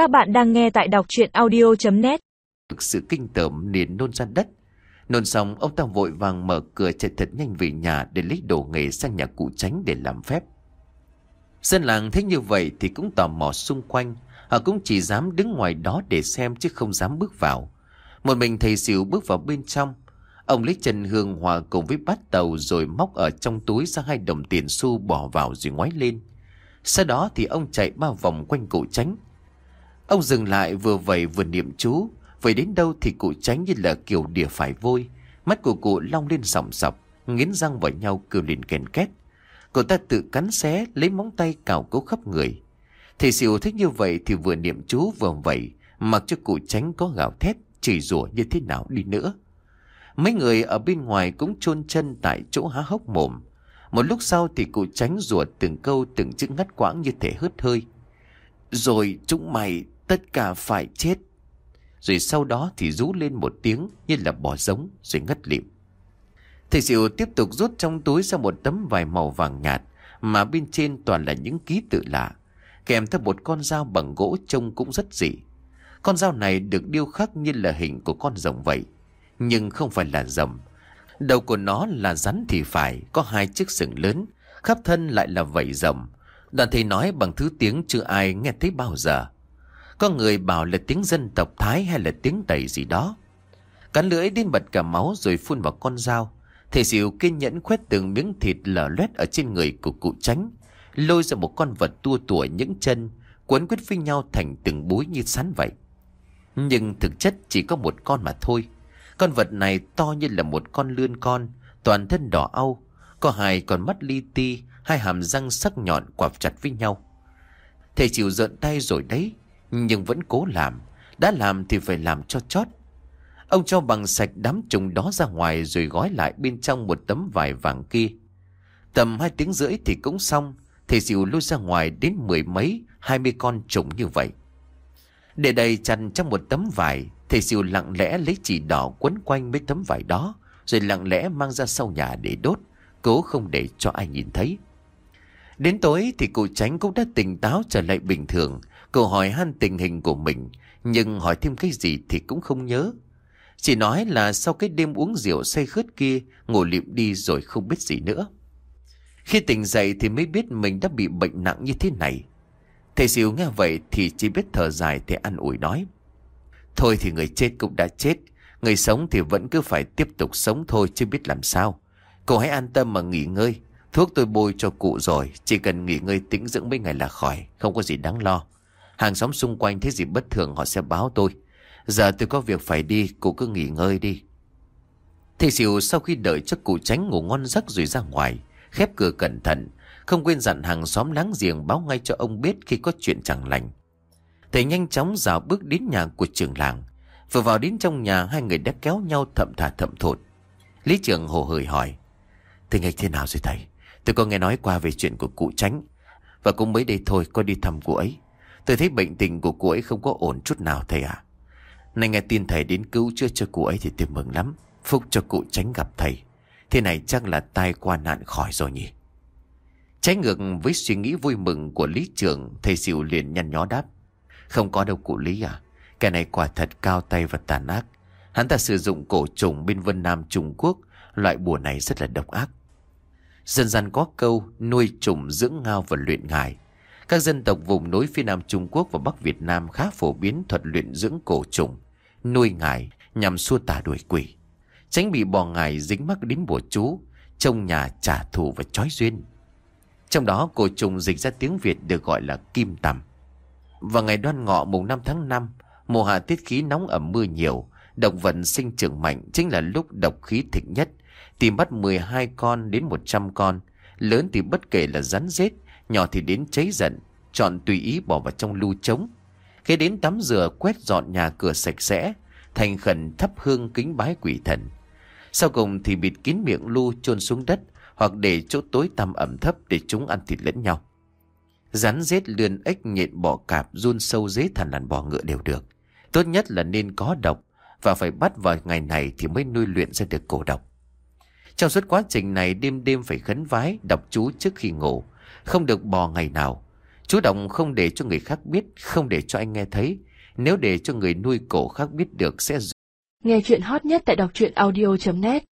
Các bạn đang nghe tại đọc chuyện audio.net Thực sự kinh tởm liền nôn ra đất. Nôn xong, ông ta vội vàng mở cửa chạy thật nhanh về nhà để lấy đồ nghề sang nhà cụ tránh để làm phép. Dân làng thấy như vậy thì cũng tò mò xung quanh. Họ cũng chỉ dám đứng ngoài đó để xem chứ không dám bước vào. Một mình thầy xỉu bước vào bên trong. Ông lấy chân hương hòa cùng với bát tàu rồi móc ở trong túi ra hai đồng tiền xu bỏ vào rồi ngoái lên. Sau đó thì ông chạy ba vòng quanh cụ tránh. Ông dừng lại vừa vẩy vừa niệm chú. Vậy đến đâu thì cụ tránh như là kiểu đỉa phải vôi. Mắt của cụ long lên sòng sọc, nghiến răng vào nhau kêu lên kèn két. Cậu ta tự cắn xé, lấy móng tay cào cấu khắp người. Thầy xỉu thích như vậy thì vừa niệm chú vừa vẩy, mặc cho cụ tránh có gào thét, chỉ rủa như thế nào đi nữa. Mấy người ở bên ngoài cũng chôn chân tại chỗ há hốc mồm. Một lúc sau thì cụ tránh rủa từng câu từng chữ ngắt quãng như thể hớt hơi. Rồi chúng mày tất cả phải chết. Rồi sau đó thì rú lên một tiếng như là bò giống rồi ngất lịm. Thầy Diệu tiếp tục rút trong túi ra một tấm vải màu vàng nhạt mà bên trên toàn là những ký tự lạ. Kèm theo một con dao bằng gỗ trông cũng rất dị. Con dao này được điêu khắc như là hình của con rồng vậy. Nhưng không phải là rồng. Đầu của nó là rắn thì phải, có hai chiếc sừng lớn, khắp thân lại là vảy rồng. Đoàn thầy nói bằng thứ tiếng chưa ai nghe thấy bao giờ. Có người bảo là tiếng dân tộc Thái hay là tiếng Tây gì đó. Cắn lưỡi đến bật cả máu rồi phun vào con dao. Thầy xỉu kiên nhẫn khoét từng miếng thịt lở loét ở trên người của cụ tránh. Lôi ra một con vật tua tủa những chân, quấn quyết với nhau thành từng búi như sắn vậy. Nhưng thực chất chỉ có một con mà thôi. Con vật này to như là một con lươn con, toàn thân đỏ au, có hai con mắt li ti, hai hàm răng sắc nhọn quặp chặt với nhau. Thầy chịu giận tay rồi đấy, nhưng vẫn cố làm, đã làm thì phải làm cho chót. Ông cho bằng sạch đám trùng đó ra ngoài rồi gói lại bên trong một tấm vải vàng kia. Tầm hai tiếng rưỡi thì cũng xong, thầy dịu lôi ra ngoài đến mười mấy, hai mươi con trùng như vậy. Để đầy chăn trong một tấm vải, thầy dịu lặng lẽ lấy chỉ đỏ quấn quanh mấy tấm vải đó, rồi lặng lẽ mang ra sau nhà để đốt, cố không để cho ai nhìn thấy. Đến tối thì cụ tránh cũng đã tỉnh táo trở lại bình thường, cậu hỏi han tình hình của mình, nhưng hỏi thêm cái gì thì cũng không nhớ. Chỉ nói là sau cái đêm uống rượu say khướt kia, ngủ liệm đi rồi không biết gì nữa. Khi tỉnh dậy thì mới biết mình đã bị bệnh nặng như thế này. Thầy Diệu nghe vậy thì chỉ biết thở dài thì ăn ủi nói. Thôi thì người chết cũng đã chết, người sống thì vẫn cứ phải tiếp tục sống thôi chứ biết làm sao. Cậu hãy an tâm mà nghỉ ngơi, thuốc tôi bôi cho cụ rồi, chỉ cần nghỉ ngơi tĩnh dưỡng mấy ngày là khỏi, không có gì đáng lo. Hàng xóm xung quanh thấy gì bất thường họ sẽ báo tôi. Giờ tôi có việc phải đi, cụ cứ nghỉ ngơi đi. Thầy xỉu sau khi đợi cho cụ tránh ngủ ngon giấc rồi ra ngoài, khép cửa cẩn thận, không quên dặn hàng xóm láng giềng báo ngay cho ông biết khi có chuyện chẳng lành. Thầy nhanh chóng dạo bước đến nhà của trưởng làng. Vừa vào đến trong nhà hai người đã kéo nhau thậm thà thậm thột. Lý trưởng hồ hởi hỏi. Tình hình thế nào rồi thầy? Tôi có nghe nói qua về chuyện của cụ tránh. Và cũng mới đây thôi có đi thăm cụ ấy. Tôi thấy bệnh tình của cụ ấy không có ổn chút nào thầy ạ. À. Này nghe tin thầy đến cứu chữa cho cụ ấy thì tôi mừng lắm. Phúc cho cụ tránh gặp thầy. Thế này chắc là tai qua nạn khỏi rồi nhỉ. Trái ngược với suy nghĩ vui mừng của lý trưởng, thầy Diệu liền nhăn nhó đáp. Không có đâu cụ Lý à. Cái này quả thật cao tay và tàn ác. Hắn ta sử dụng cổ trùng bên Vân Nam Trung Quốc. Loại bùa này rất là độc ác. Dân gian có câu nuôi trùng dưỡng ngao và luyện ngài Các dân tộc vùng núi phía Nam Trung Quốc và Bắc Việt Nam khá phổ biến thuật luyện dưỡng cổ trùng, nuôi ngài nhằm xua tà đuổi quỷ. Tránh bị bò ngài dính mắc đến bùa chú, trong nhà trả thù và trói duyên. Trong đó cổ trùng dịch ra tiếng Việt được gọi là kim tằm. Vào ngày đoan ngọ mùng 5 tháng 5, mùa hạ tiết khí nóng ẩm mưa nhiều, động vật sinh trưởng mạnh chính là lúc độc khí thịnh nhất. Tìm bắt 12 con đến 100 con, lớn thì bất kể là rắn rết, nhỏ thì đến cháy giận, chọn tùy ý bỏ vào trong lưu trống. Khi đến tắm rửa quét dọn nhà cửa sạch sẽ, thành khẩn thắp hương kính bái quỷ thần. Sau cùng thì bịt kín miệng lưu chôn xuống đất hoặc để chỗ tối tăm ẩm thấp để chúng ăn thịt lẫn nhau. Rắn rết lươn ếch nhện bọ cạp run sâu dế thằn lằn bò ngựa đều được. Tốt nhất là nên có độc và phải bắt vào ngày này thì mới nuôi luyện ra được cổ độc. Trong suốt quá trình này đêm đêm phải khấn vái, đọc chú trước khi ngủ, không được bò ngày nào. Chú Động không để cho người khác biết, không để cho anh nghe thấy. Nếu để cho người nuôi cổ khác biết được sẽ Nghe chuyện hot nhất tại đọc truyện audio.net